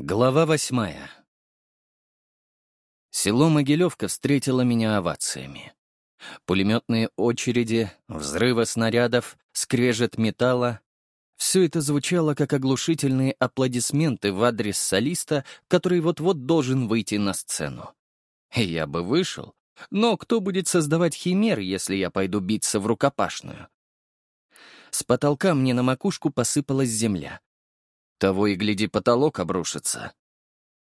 Глава восьмая. Село Могилевка встретило меня овациями. Пулеметные очереди, взрывы снарядов, скрежет металла — все это звучало как оглушительные аплодисменты в адрес солиста, который вот-вот должен выйти на сцену. Я бы вышел, но кто будет создавать химер, если я пойду биться в рукопашную? С потолка мне на макушку посыпалась земля. Того и гляди, потолок обрушится.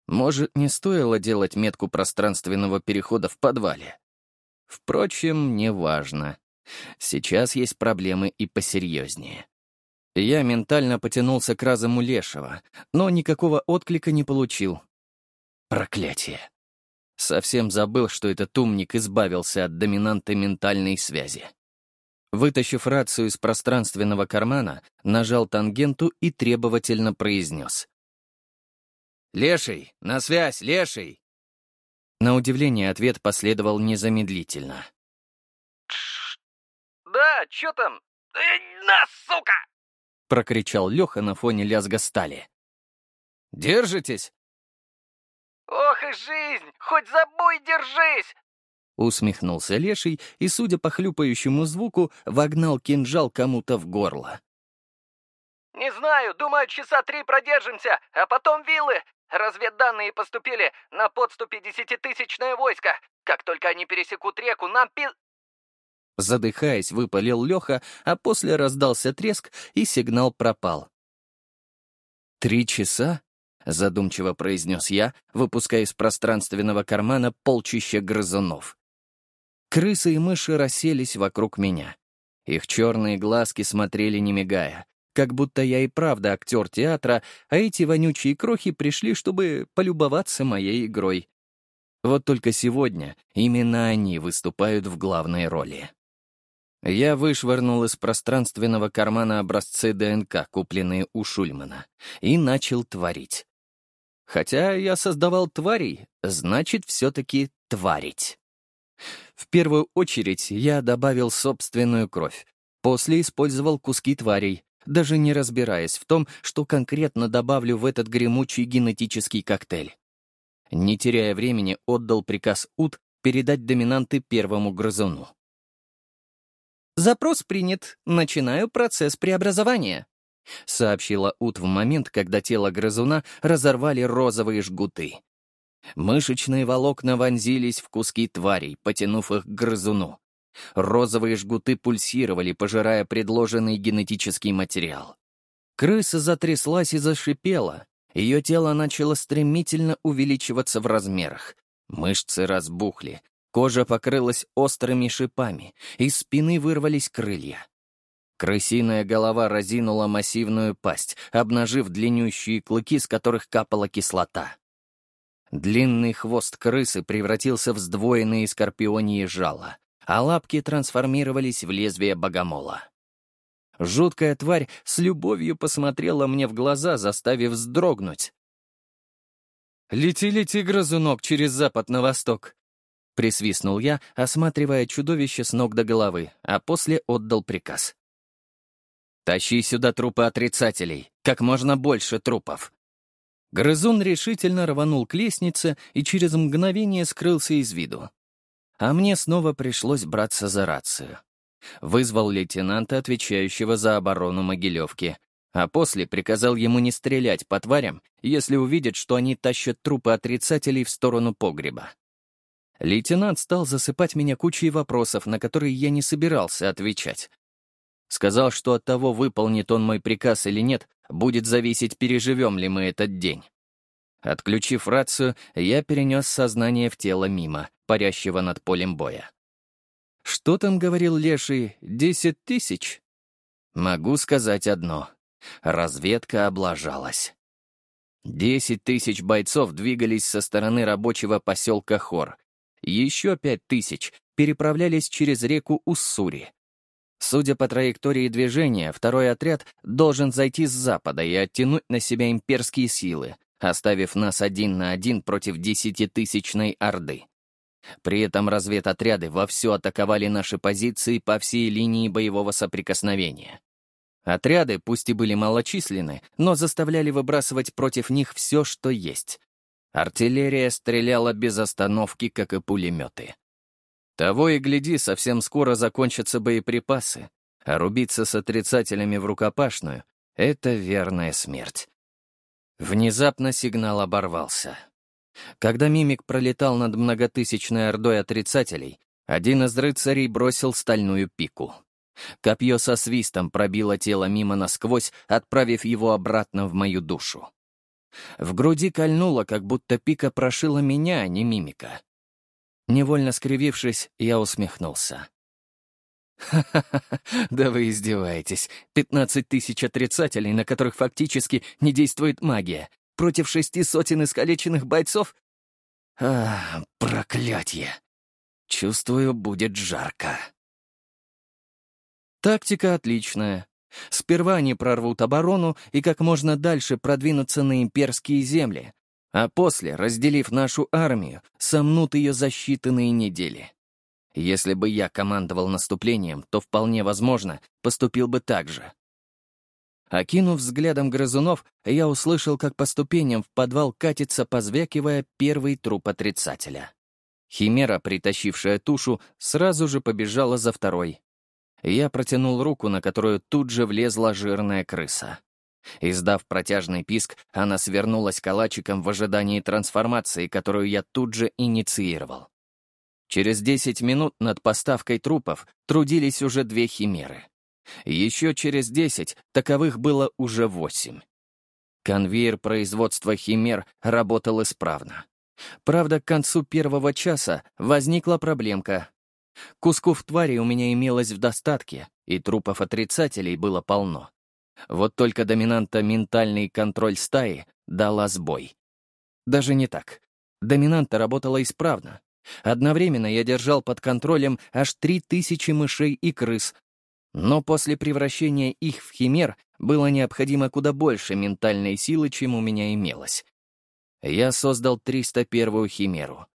Может, не стоило делать метку пространственного перехода в подвале? Впрочем, неважно. Сейчас есть проблемы и посерьезнее. Я ментально потянулся к разуму Лешего, но никакого отклика не получил. Проклятие. Совсем забыл, что этот умник избавился от доминанты ментальной связи. Вытащив рацию из пространственного кармана, нажал тангенту и требовательно произнес. «Леший! На связь, Леший!» На удивление ответ последовал незамедлительно. «Да, чё там? Э, на, сука!» — прокричал Леха на фоне лязга стали. «Держитесь?» «Ох и жизнь! Хоть за бой держись! Усмехнулся леший и, судя по хлюпающему звуку, вогнал кинжал кому-то в горло. «Не знаю, думаю, часа три продержимся, а потом виллы. Разведданные поступили на подступе десятитысячное войско. Как только они пересекут реку, нам пи...» Задыхаясь, выпалил Леха, а после раздался треск, и сигнал пропал. «Три часа?» — задумчиво произнес я, выпуская из пространственного кармана полчища грызунов. Крысы и мыши расселись вокруг меня. Их черные глазки смотрели не мигая, как будто я и правда актер театра, а эти вонючие крохи пришли, чтобы полюбоваться моей игрой. Вот только сегодня именно они выступают в главной роли. Я вышвырнул из пространственного кармана образцы ДНК, купленные у Шульмана, и начал творить. Хотя я создавал тварей, значит, все-таки тварить. В первую очередь я добавил собственную кровь. После использовал куски тварей, даже не разбираясь в том, что конкретно добавлю в этот гремучий генетический коктейль. Не теряя времени, отдал приказ УТ передать доминанты первому грызуну. «Запрос принят. Начинаю процесс преобразования», — сообщила Ут в момент, когда тело грызуна разорвали розовые жгуты. Мышечные волокна вонзились в куски тварей, потянув их к грызуну. Розовые жгуты пульсировали, пожирая предложенный генетический материал. Крыса затряслась и зашипела. Ее тело начало стремительно увеличиваться в размерах. Мышцы разбухли, кожа покрылась острыми шипами, из спины вырвались крылья. Крысиная голова разинула массивную пасть, обнажив длиннющие клыки, с которых капала кислота. Длинный хвост крысы превратился в сдвоенные скорпионии жало, а лапки трансформировались в лезвие богомола. Жуткая тварь с любовью посмотрела мне в глаза, заставив вздрогнуть. «Лети, лети, грызунок, через запад на восток!» — присвистнул я, осматривая чудовище с ног до головы, а после отдал приказ. «Тащи сюда трупы отрицателей, как можно больше трупов!» Грызун решительно рванул к лестнице и через мгновение скрылся из виду. А мне снова пришлось браться за рацию. Вызвал лейтенанта, отвечающего за оборону Могилевки, а после приказал ему не стрелять по тварям, если увидит, что они тащат трупы отрицателей в сторону погреба. Лейтенант стал засыпать меня кучей вопросов, на которые я не собирался отвечать. Сказал, что от того, выполнит он мой приказ или нет, будет зависеть, переживем ли мы этот день. Отключив рацию, я перенес сознание в тело мимо, парящего над полем боя. Что там говорил Леший? Десять тысяч? Могу сказать одно. Разведка облажалась. Десять тысяч бойцов двигались со стороны рабочего поселка Хор. Еще пять тысяч переправлялись через реку Уссури. Судя по траектории движения, второй отряд должен зайти с запада и оттянуть на себя имперские силы, оставив нас один на один против десятитысячной Орды. При этом разведотряды вовсю атаковали наши позиции по всей линии боевого соприкосновения. Отряды, пусть и были малочисленны, но заставляли выбрасывать против них все, что есть. Артиллерия стреляла без остановки, как и пулеметы. Того и гляди, совсем скоро закончатся боеприпасы, а рубиться с отрицателями в рукопашную — это верная смерть. Внезапно сигнал оборвался. Когда мимик пролетал над многотысячной ордой отрицателей, один из рыцарей бросил стальную пику. Копье со свистом пробило тело мимо насквозь, отправив его обратно в мою душу. В груди кольнуло, как будто пика прошила меня, а не мимика. Невольно скривившись, я усмехнулся. «Ха-ха-ха, да вы издеваетесь. Пятнадцать тысяч отрицателей, на которых фактически не действует магия, против шести сотен искалеченных бойцов? А, проклятье! Чувствую, будет жарко». Тактика отличная. Сперва они прорвут оборону и как можно дальше продвинутся на имперские земли, а после, разделив нашу армию, сомнут ее за считанные недели. Если бы я командовал наступлением, то вполне возможно, поступил бы так же. Окинув взглядом грызунов, я услышал, как по ступеням в подвал катится, позвякивая, первый труп отрицателя. Химера, притащившая тушу, сразу же побежала за второй. Я протянул руку, на которую тут же влезла жирная крыса. Издав протяжный писк, она свернулась калачиком в ожидании трансформации, которую я тут же инициировал. Через 10 минут над поставкой трупов трудились уже две химеры. Еще через 10 таковых было уже 8. Конвейер производства химер работал исправно. Правда, к концу первого часа возникла проблемка. Кусков твари у меня имелось в достатке, и трупов отрицателей было полно. Вот только доминанта ментальный контроль стаи дала сбой. Даже не так. Доминанта работала исправно. Одновременно я держал под контролем аж три тысячи мышей и крыс, но после превращения их в химер было необходимо куда больше ментальной силы, чем у меня имелось. Я создал 301-ю химеру.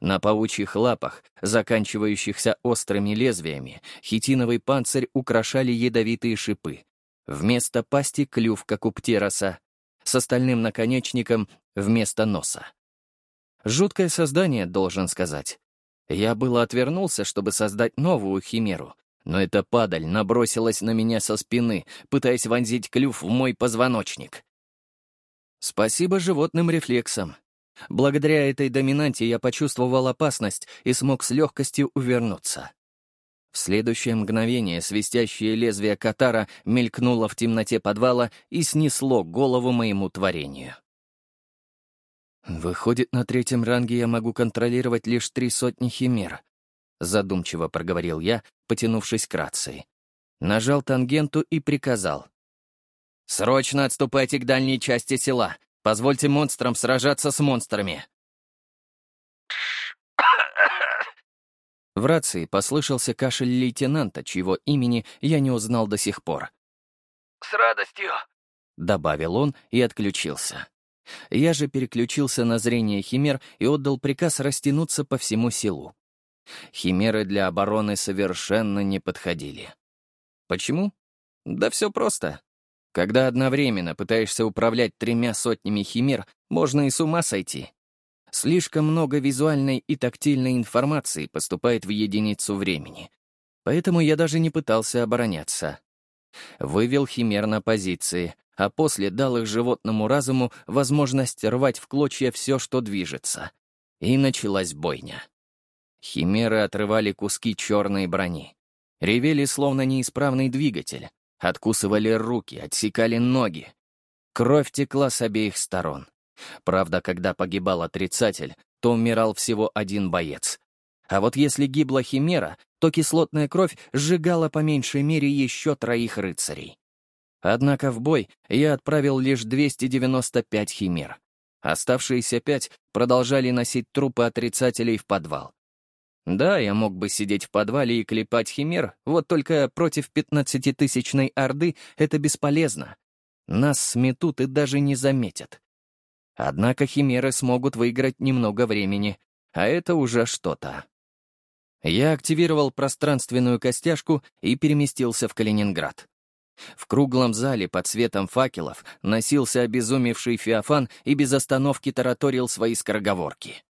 На паучьих лапах, заканчивающихся острыми лезвиями, хитиновый панцирь украшали ядовитые шипы. Вместо пасти клюв, как у птероса, с остальным наконечником вместо носа. Жуткое создание, должен сказать. Я было отвернулся, чтобы создать новую химеру, но эта падаль набросилась на меня со спины, пытаясь вонзить клюв в мой позвоночник. Спасибо животным рефлексам. Благодаря этой доминанте я почувствовал опасность и смог с легкостью увернуться. В следующее мгновение свистящее лезвие катара мелькнуло в темноте подвала и снесло голову моему творению. «Выходит, на третьем ранге я могу контролировать лишь три сотни химер», — задумчиво проговорил я, потянувшись к рации. Нажал тангенту и приказал. «Срочно отступайте к дальней части села. Позвольте монстрам сражаться с монстрами». В рации послышался кашель лейтенанта, чьего имени я не узнал до сих пор. «С радостью», — добавил он и отключился. Я же переключился на зрение химер и отдал приказ растянуться по всему селу. Химеры для обороны совершенно не подходили. Почему? Да все просто. Когда одновременно пытаешься управлять тремя сотнями химер, можно и с ума сойти. Слишком много визуальной и тактильной информации поступает в единицу времени. Поэтому я даже не пытался обороняться. Вывел химер на позиции, а после дал их животному разуму возможность рвать в клочья все, что движется. И началась бойня. Химеры отрывали куски черной брони. Ревели, словно неисправный двигатель. Откусывали руки, отсекали ноги. Кровь текла с обеих сторон. Правда, когда погибал отрицатель, то умирал всего один боец. А вот если гибла химера, то кислотная кровь сжигала по меньшей мере еще троих рыцарей. Однако в бой я отправил лишь 295 химер. Оставшиеся пять продолжали носить трупы отрицателей в подвал. Да, я мог бы сидеть в подвале и клепать химер, вот только против пятнадцатитысячной орды это бесполезно. Нас сметут и даже не заметят. Однако химеры смогут выиграть немного времени, а это уже что-то. Я активировал пространственную костяшку и переместился в Калининград. В круглом зале под светом факелов носился обезумевший Феофан и без остановки тараторил свои скороговорки.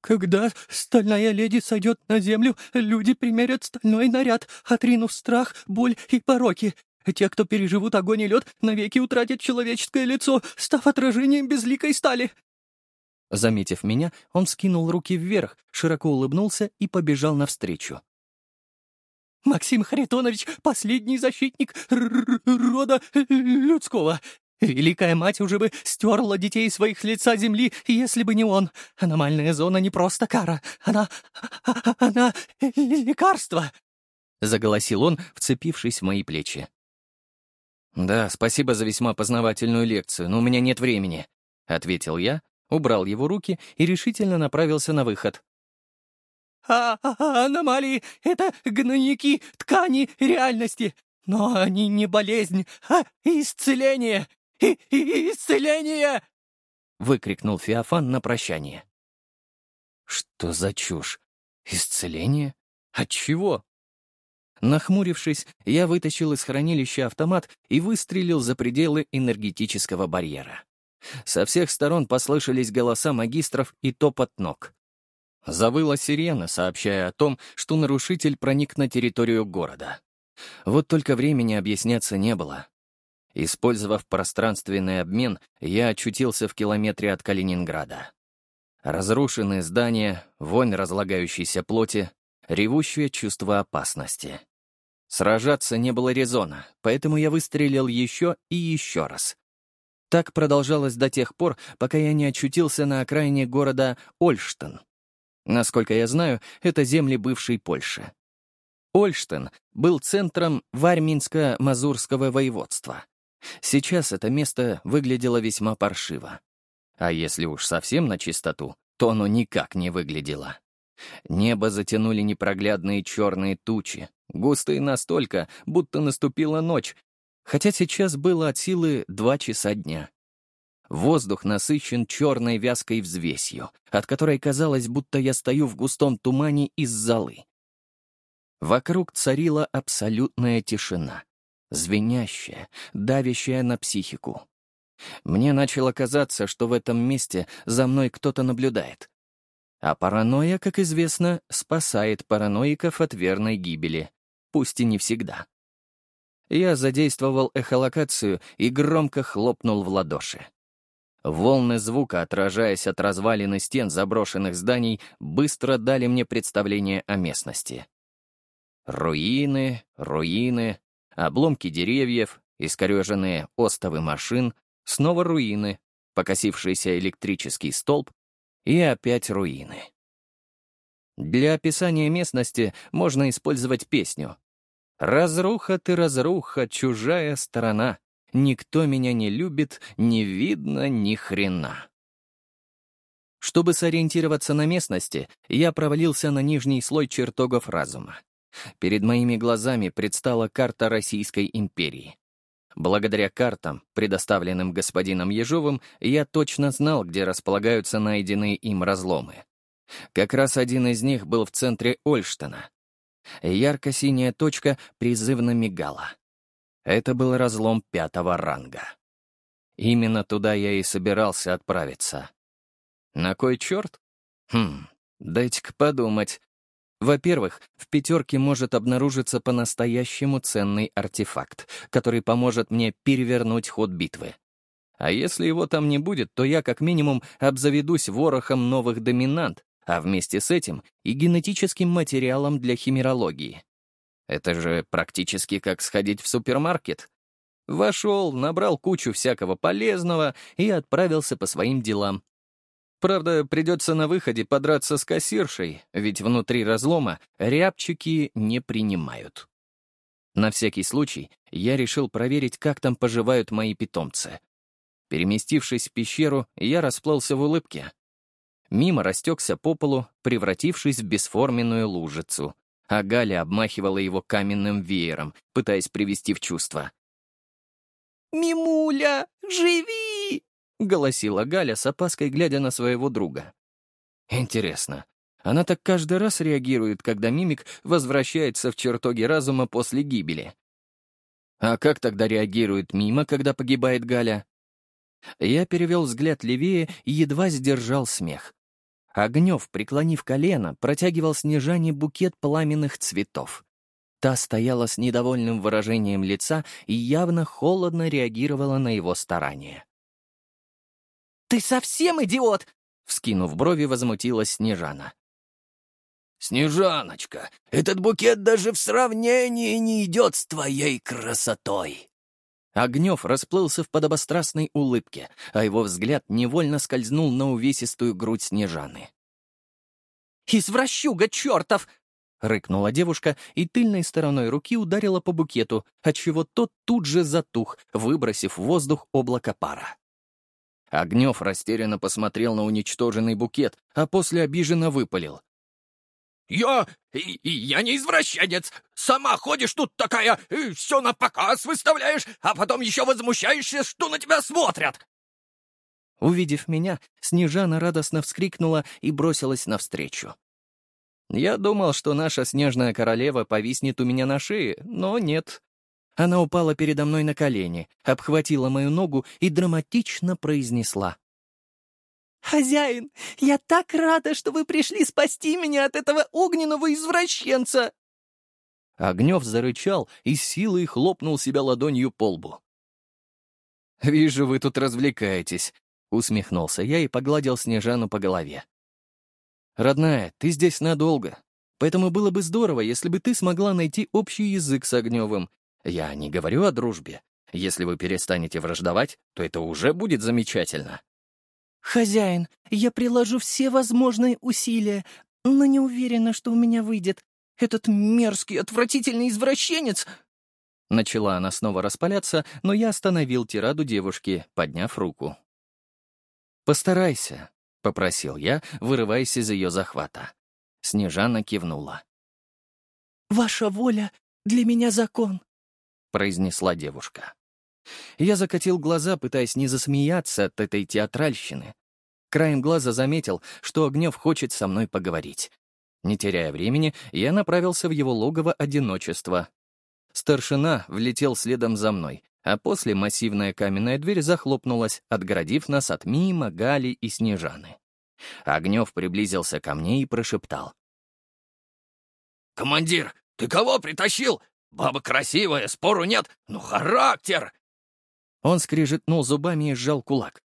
«Когда стальная леди сойдет на землю, люди примерят стальной наряд, отринув страх, боль и пороки. Те, кто переживут огонь и лед, навеки утратят человеческое лицо, став отражением безликой стали». Заметив меня, он скинул руки вверх, широко улыбнулся и побежал навстречу. «Максим Харитонович — последний защитник рода людского. Великая мать уже бы стерла детей своих лица земли, если бы не он. Аномальная зона не просто кара, она... она лекарство!» — заголосил он, вцепившись в мои плечи. «Да, спасибо за весьма познавательную лекцию, но у меня нет времени», — ответил я, убрал его руки и решительно направился на выход. А, а, а аномалии — это гнойники ткани реальности. Но они не болезнь, а исцеление. И, и исцеление!» — выкрикнул Феофан на прощание. «Что за чушь? Исцеление? От чего?» Нахмурившись, я вытащил из хранилища автомат и выстрелил за пределы энергетического барьера. Со всех сторон послышались голоса магистров и топот ног. Завыла сирена, сообщая о том, что нарушитель проник на территорию города. Вот только времени объясняться не было. Использовав пространственный обмен, я очутился в километре от Калининграда. Разрушенные здания, вонь разлагающейся плоти, ревущее чувство опасности. Сражаться не было резона, поэтому я выстрелил еще и еще раз. Так продолжалось до тех пор, пока я не очутился на окраине города Ольштен. Насколько я знаю, это земли бывшей Польши. Ольштен был центром Варминско-Мазурского воеводства. Сейчас это место выглядело весьма паршиво. А если уж совсем на чистоту, то оно никак не выглядело. Небо затянули непроглядные черные тучи, густые настолько, будто наступила ночь, хотя сейчас было от силы два часа дня. Воздух насыщен черной вязкой взвесью, от которой казалось, будто я стою в густом тумане из золы. Вокруг царила абсолютная тишина, звенящая, давящая на психику. Мне начало казаться, что в этом месте за мной кто-то наблюдает. А паранойя, как известно, спасает параноиков от верной гибели, пусть и не всегда. Я задействовал эхолокацию и громко хлопнул в ладоши. Волны звука, отражаясь от развалины стен заброшенных зданий, быстро дали мне представление о местности. Руины, руины, обломки деревьев, искореженные остовы машин, снова руины, покосившийся электрический столб и опять руины. Для описания местности можно использовать песню «Разруха ты, разруха, чужая сторона». Никто меня не любит, не видно ни хрена. Чтобы сориентироваться на местности, я провалился на нижний слой чертогов разума. Перед моими глазами предстала карта Российской империи. Благодаря картам, предоставленным господином Ежовым, я точно знал, где располагаются найденные им разломы. Как раз один из них был в центре Ольштена. Ярко-синяя точка призывно мигала. Это был разлом пятого ранга. Именно туда я и собирался отправиться. На кой черт? Хм, дайте-ка подумать. Во-первых, в пятерке может обнаружиться по-настоящему ценный артефакт, который поможет мне перевернуть ход битвы. А если его там не будет, то я как минимум обзаведусь ворохом новых доминант, а вместе с этим и генетическим материалом для химерологии. Это же практически как сходить в супермаркет. Вошел, набрал кучу всякого полезного и отправился по своим делам. Правда, придется на выходе подраться с кассиршей, ведь внутри разлома рябчики не принимают. На всякий случай я решил проверить, как там поживают мои питомцы. Переместившись в пещеру, я расплылся в улыбке. Мимо растекся по полу, превратившись в бесформенную лужицу а Галя обмахивала его каменным веером, пытаясь привести в чувство. «Мимуля, живи!» — голосила Галя с опаской, глядя на своего друга. «Интересно, она так каждый раз реагирует, когда мимик возвращается в чертоги разума после гибели?» А как тогда реагирует мимо, когда погибает Галя? Я перевел взгляд левее и едва сдержал смех. Огнев, преклонив колено, протягивал Снежане букет пламенных цветов. Та стояла с недовольным выражением лица и явно холодно реагировала на его старания. «Ты совсем идиот!» — вскинув брови, возмутилась Снежана. «Снежаночка, этот букет даже в сравнении не идет с твоей красотой!» Огнев расплылся в подобострастной улыбке, а его взгляд невольно скользнул на увесистую грудь Снежаны. «Извращуга чертов!» — рыкнула девушка и тыльной стороной руки ударила по букету, отчего тот тут же затух, выбросив в воздух облако пара. Огнев растерянно посмотрел на уничтоженный букет, а после обиженно выпалил. «Я... я не извращенец. Сама ходишь тут такая, все на показ выставляешь, а потом еще возмущаешься, что на тебя смотрят!» Увидев меня, Снежана радостно вскрикнула и бросилась навстречу. Я думал, что наша снежная королева повиснет у меня на шее, но нет. Она упала передо мной на колени, обхватила мою ногу и драматично произнесла. «Хозяин, я так рада, что вы пришли спасти меня от этого огненного извращенца!» Огнев зарычал и силой хлопнул себя ладонью по лбу. «Вижу, вы тут развлекаетесь», — усмехнулся я и погладил Снежану по голове. «Родная, ты здесь надолго, поэтому было бы здорово, если бы ты смогла найти общий язык с Огневым. Я не говорю о дружбе. Если вы перестанете враждовать, то это уже будет замечательно». «Хозяин, я приложу все возможные усилия, но не уверена, что у меня выйдет. Этот мерзкий, отвратительный извращенец...» Начала она снова распаляться, но я остановил тираду девушки, подняв руку. «Постарайся», — попросил я, вырываясь из ее захвата. Снежана кивнула. «Ваша воля для меня закон», — произнесла девушка. Я закатил глаза, пытаясь не засмеяться от этой театральщины. Краем глаза заметил, что Огнев хочет со мной поговорить. Не теряя времени, я направился в его логово одиночества. Старшина влетел следом за мной, а после массивная каменная дверь захлопнулась, отгородив нас от Мима, Гали и Снежаны. Огнев приблизился ко мне и прошептал. «Командир, ты кого притащил? Баба красивая, спору нет, но характер!» Он скрижетнул зубами и сжал кулак.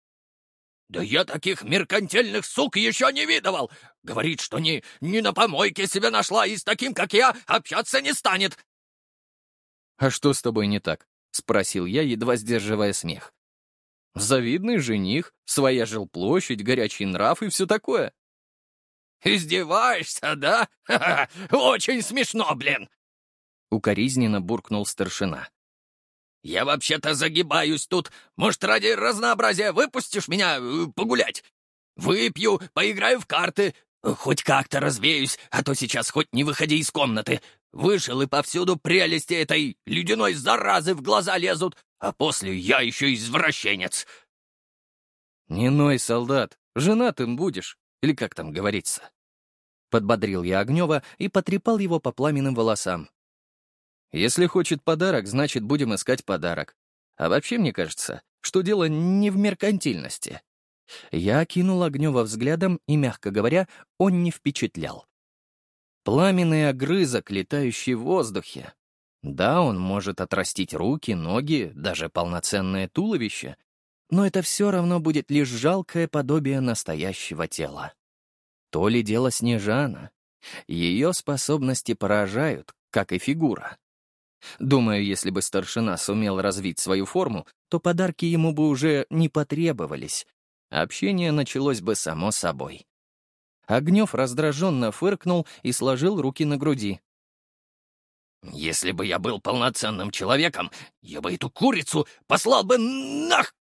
«Да я таких меркантильных сук еще не видывал! Говорит, что не, не на помойке себя нашла и с таким, как я, общаться не станет!» «А что с тобой не так?» — спросил я, едва сдерживая смех. «Завидный жених, своя жилплощадь, горячий нрав и все такое». «Издеваешься, да? Ха -ха, очень смешно, блин!» Укоризненно буркнул старшина. «Я вообще-то загибаюсь тут. Может, ради разнообразия выпустишь меня э, погулять? Выпью, поиграю в карты, хоть как-то развеюсь, а то сейчас хоть не выходи из комнаты. Вышел, и повсюду прелести этой ледяной заразы в глаза лезут, а после я еще извращенец». «Не ной, солдат, женатым будешь, или как там говорится?» Подбодрил я Огнева и потрепал его по пламенным волосам. Если хочет подарок, значит, будем искать подарок. А вообще, мне кажется, что дело не в меркантильности. Я кинул Огнева взглядом, и, мягко говоря, он не впечатлял. Пламенный огрызок, летающий в воздухе. Да, он может отрастить руки, ноги, даже полноценное туловище, но это все равно будет лишь жалкое подобие настоящего тела. То ли дело Снежана. Ее способности поражают, как и фигура. Думаю, если бы старшина сумел развить свою форму, то подарки ему бы уже не потребовались. Общение началось бы само собой. Огнев раздраженно фыркнул и сложил руки на груди. «Если бы я был полноценным человеком, я бы эту курицу послал бы нах!»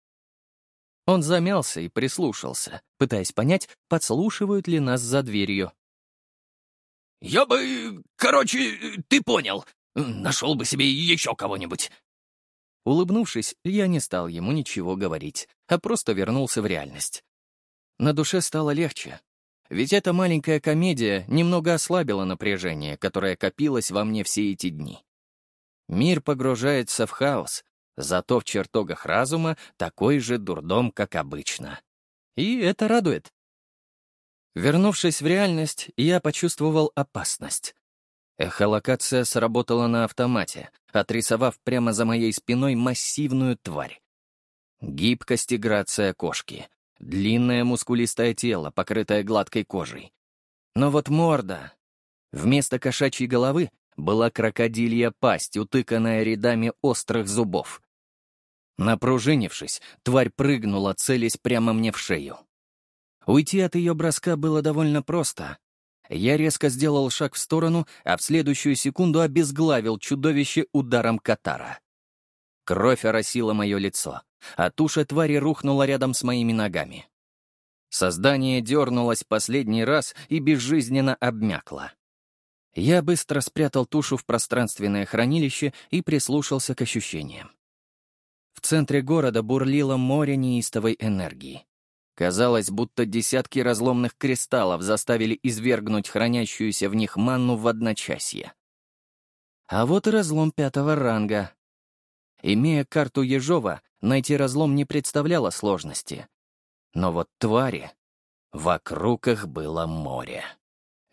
Он замялся и прислушался, пытаясь понять, подслушивают ли нас за дверью. «Я бы... Короче, ты понял. Нашел бы себе еще кого-нибудь». Улыбнувшись, я не стал ему ничего говорить, а просто вернулся в реальность. На душе стало легче, ведь эта маленькая комедия немного ослабила напряжение, которое копилось во мне все эти дни. Мир погружается в хаос, зато в чертогах разума такой же дурдом, как обычно. И это радует. Вернувшись в реальность, я почувствовал опасность. Эхолокация сработала на автомате, отрисовав прямо за моей спиной массивную тварь. Гибкость и грация кошки. Длинное мускулистое тело, покрытое гладкой кожей. Но вот морда. Вместо кошачьей головы была крокодилья пасть, утыканная рядами острых зубов. Напружинившись, тварь прыгнула, целясь прямо мне в шею. Уйти от ее броска было довольно просто. Я резко сделал шаг в сторону, а в следующую секунду обезглавил чудовище ударом катара. Кровь оросила мое лицо, а туша твари рухнула рядом с моими ногами. Создание дернулось последний раз и безжизненно обмякло. Я быстро спрятал тушу в пространственное хранилище и прислушался к ощущениям. В центре города бурлило море неистовой энергии. Казалось, будто десятки разломных кристаллов заставили извергнуть хранящуюся в них манну в одночасье. А вот и разлом пятого ранга. Имея карту Ежова, найти разлом не представляло сложности. Но вот твари... Вокруг их было море.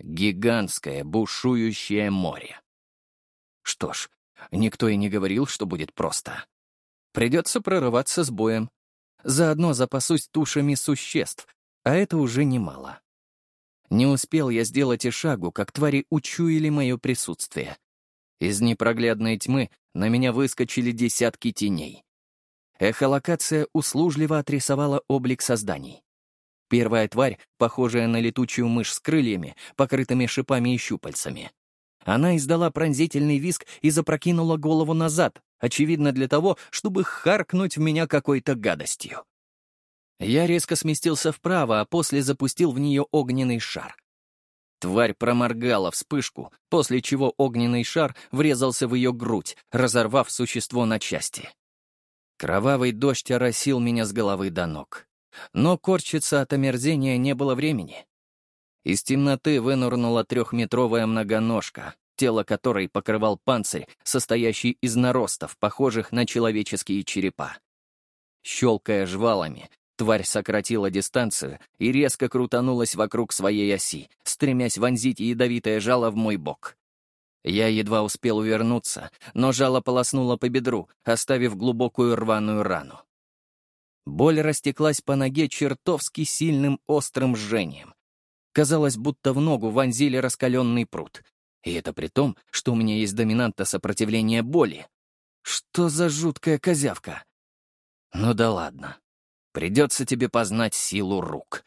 Гигантское бушующее море. Что ж, никто и не говорил, что будет просто. Придется прорываться с боем. Заодно запасусь тушами существ, а это уже немало. Не успел я сделать и шагу, как твари учуяли мое присутствие. Из непроглядной тьмы на меня выскочили десятки теней. Эхолокация услужливо отрисовала облик созданий. Первая тварь, похожая на летучую мышь с крыльями, покрытыми шипами и щупальцами. Она издала пронзительный визг и запрокинула голову назад, очевидно для того, чтобы харкнуть в меня какой-то гадостью. Я резко сместился вправо, а после запустил в нее огненный шар. Тварь проморгала вспышку, после чего огненный шар врезался в ее грудь, разорвав существо на части. Кровавый дождь оросил меня с головы до ног. Но корчиться от омерзения не было времени. Из темноты вынурнула трехметровая многоножка, тело которой покрывал панцирь, состоящий из наростов, похожих на человеческие черепа. Щелкая жвалами, тварь сократила дистанцию и резко крутанулась вокруг своей оси, стремясь вонзить ядовитое жало в мой бок. Я едва успел увернуться, но жало полоснуло по бедру, оставив глубокую рваную рану. Боль растеклась по ноге чертовски сильным острым жжением. Казалось, будто в ногу вонзили раскаленный пруд — и это при том, что у меня есть доминанта сопротивления боли. Что за жуткая козявка? Ну да ладно. Придется тебе познать силу рук.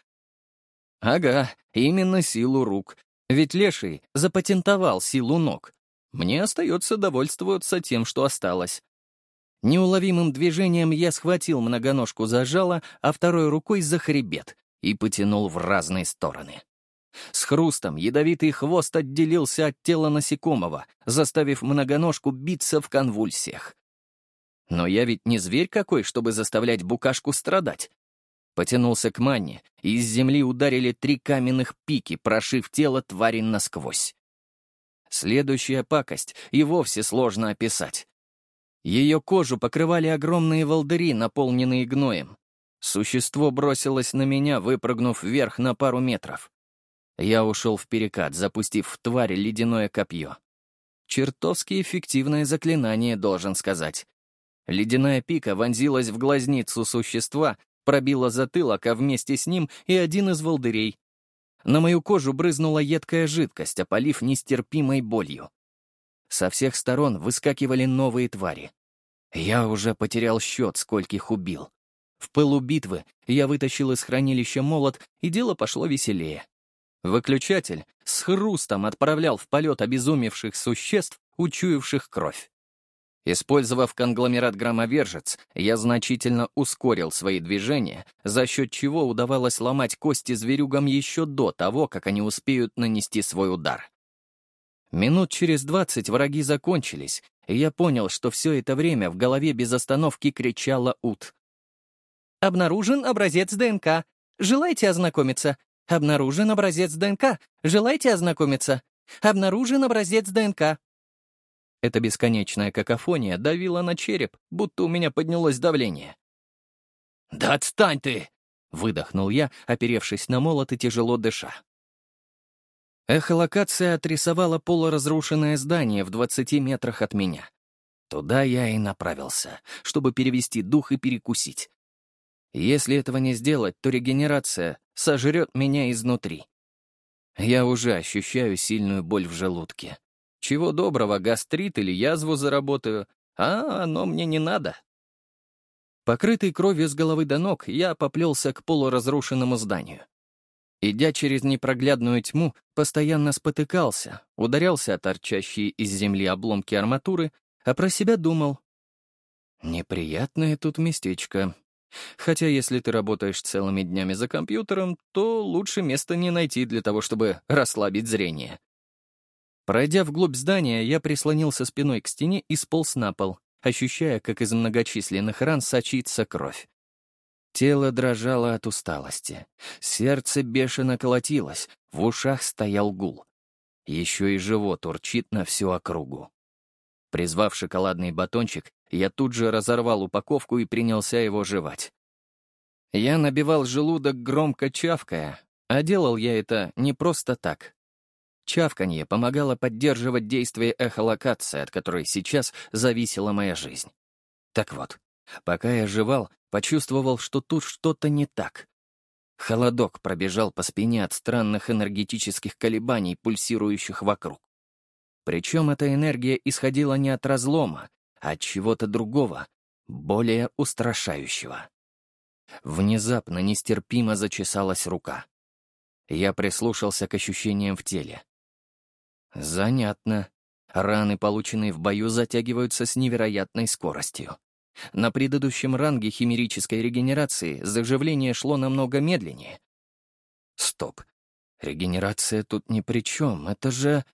Ага, именно силу рук. Ведь Леший запатентовал силу ног. Мне остается довольствоваться тем, что осталось. Неуловимым движением я схватил многоножку за жало, а второй рукой за хребет и потянул в разные стороны. С хрустом ядовитый хвост отделился от тела насекомого, заставив многоножку биться в конвульсиях. Но я ведь не зверь какой, чтобы заставлять букашку страдать. Потянулся к манне, и из земли ударили три каменных пики, прошив тело твари насквозь. Следующая пакость и вовсе сложно описать. Ее кожу покрывали огромные волдыри, наполненные гноем. Существо бросилось на меня, выпрыгнув вверх на пару метров. Я ушел в перекат, запустив в тварь ледяное копье. Чертовски эффективное заклинание, должен сказать. Ледяная пика вонзилась в глазницу существа, пробила затылок, а вместе с ним и один из волдырей. На мою кожу брызнула едкая жидкость, опалив нестерпимой болью. Со всех сторон выскакивали новые твари. Я уже потерял счет, скольких убил. В пылу битвы я вытащил из хранилища молот, и дело пошло веселее. Выключатель с хрустом отправлял в полет обезумевших существ, учуявших кровь. Использовав конгломерат-громовержец, я значительно ускорил свои движения, за счет чего удавалось ломать кости зверюгам еще до того, как они успеют нанести свой удар. Минут через двадцать враги закончились, и я понял, что все это время в голове без остановки кричала Ут. «Обнаружен образец ДНК. Желаете ознакомиться? Обнаружен образец ДНК. Желаете ознакомиться? Обнаружен образец ДНК. Эта бесконечная какофония давила на череп, будто у меня поднялось давление. «Да отстань ты!» — выдохнул я, оперевшись на молот и тяжело дыша. Эхолокация отрисовала полуразрушенное здание в 20 метрах от меня. Туда я и направился, чтобы перевести дух и перекусить. Если этого не сделать, то регенерация сожрет меня изнутри. Я уже ощущаю сильную боль в желудке. Чего доброго, гастрит или язву заработаю, а оно мне не надо. Покрытый кровью с головы до ног, я поплелся к полуразрушенному зданию. Идя через непроглядную тьму, постоянно спотыкался, ударялся о торчащие из земли обломки арматуры, а про себя думал. Неприятное тут местечко. Хотя если ты работаешь целыми днями за компьютером, то лучше места не найти для того, чтобы расслабить зрение. Пройдя вглубь здания, я прислонился спиной к стене и сполз на пол, ощущая, как из многочисленных ран сочится кровь. Тело дрожало от усталости. Сердце бешено колотилось, в ушах стоял гул. Еще и живот урчит на всю округу. Призвав шоколадный батончик, я тут же разорвал упаковку и принялся его жевать. Я набивал желудок громко чавкая, а делал я это не просто так. Чавканье помогало поддерживать действие эхолокации, от которой сейчас зависела моя жизнь. Так вот, пока я жевал, почувствовал, что тут что-то не так. Холодок пробежал по спине от странных энергетических колебаний, пульсирующих вокруг. Причем эта энергия исходила не от разлома, а от чего-то другого, более устрашающего. Внезапно нестерпимо зачесалась рука. Я прислушался к ощущениям в теле. Занятно. Раны, полученные в бою, затягиваются с невероятной скоростью. На предыдущем ранге химерической регенерации заживление шло намного медленнее. Стоп. Регенерация тут ни при чем. Это же...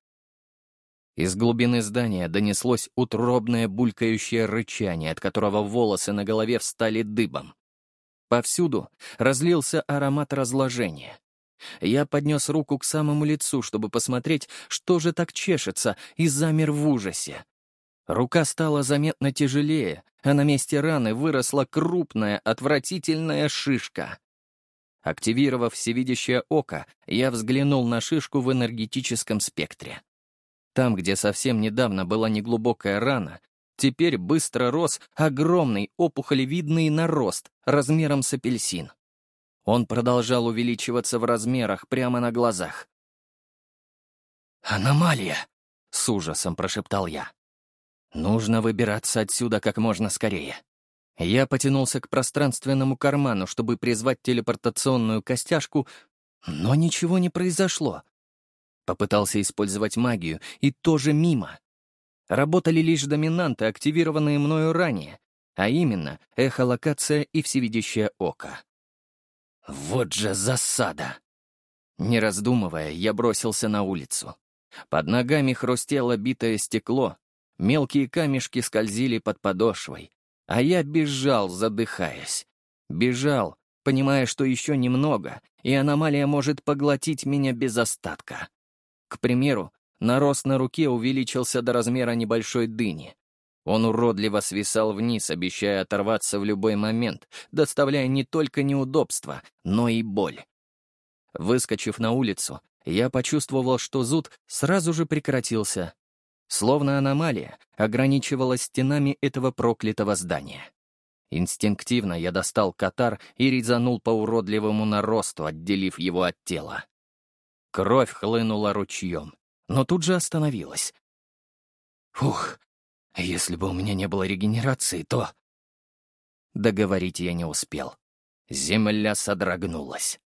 Из глубины здания донеслось утробное булькающее рычание, от которого волосы на голове встали дыбом. Повсюду разлился аромат разложения. Я поднес руку к самому лицу, чтобы посмотреть, что же так чешется, и замер в ужасе. Рука стала заметно тяжелее, а на месте раны выросла крупная, отвратительная шишка. Активировав всевидящее око, я взглянул на шишку в энергетическом спектре. Там, где совсем недавно была неглубокая рана, теперь быстро рос огромный опухолевидный нарост размером с апельсин. Он продолжал увеличиваться в размерах прямо на глазах. «Аномалия!» — с ужасом прошептал я. «Нужно выбираться отсюда как можно скорее». Я потянулся к пространственному карману, чтобы призвать телепортационную костяшку, но ничего не произошло. Попытался использовать магию, и тоже мимо. Работали лишь доминанты, активированные мною ранее, а именно эхолокация и всевидящее око. Вот же засада! Не раздумывая, я бросился на улицу. Под ногами хрустело битое стекло, мелкие камешки скользили под подошвой, а я бежал, задыхаясь. Бежал, понимая, что еще немного, и аномалия может поглотить меня без остатка. К примеру, нарост на руке увеличился до размера небольшой дыни. Он уродливо свисал вниз, обещая оторваться в любой момент, доставляя не только неудобства, но и боль. Выскочив на улицу, я почувствовал, что зуд сразу же прекратился. Словно аномалия ограничивалась стенами этого проклятого здания. Инстинктивно я достал катар и резанул по уродливому наросту, отделив его от тела. Кровь хлынула ручьем, но тут же остановилась. Фух, если бы у меня не было регенерации, то... Договорить я не успел. Земля содрогнулась.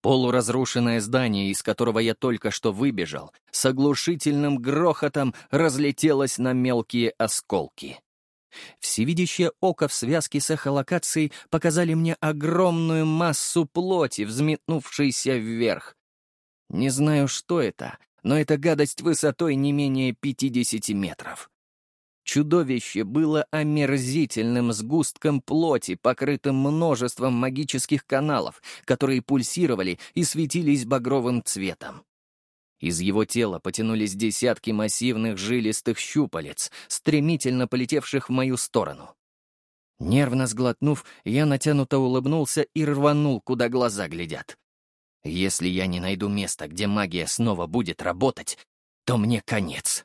Полуразрушенное здание, из которого я только что выбежал, с оглушительным грохотом разлетелось на мелкие осколки. Всевидящее око в связке с эхолокацией показали мне огромную массу плоти, взметнувшейся вверх. Не знаю, что это, но эта гадость высотой не менее 50 метров. Чудовище было омерзительным сгустком плоти, покрытым множеством магических каналов, которые пульсировали и светились багровым цветом. Из его тела потянулись десятки массивных жилистых щупалец, стремительно полетевших в мою сторону. Нервно сглотнув, я натянуто улыбнулся и рванул, куда глаза глядят. Если я не найду места, где магия снова будет работать, то мне конец.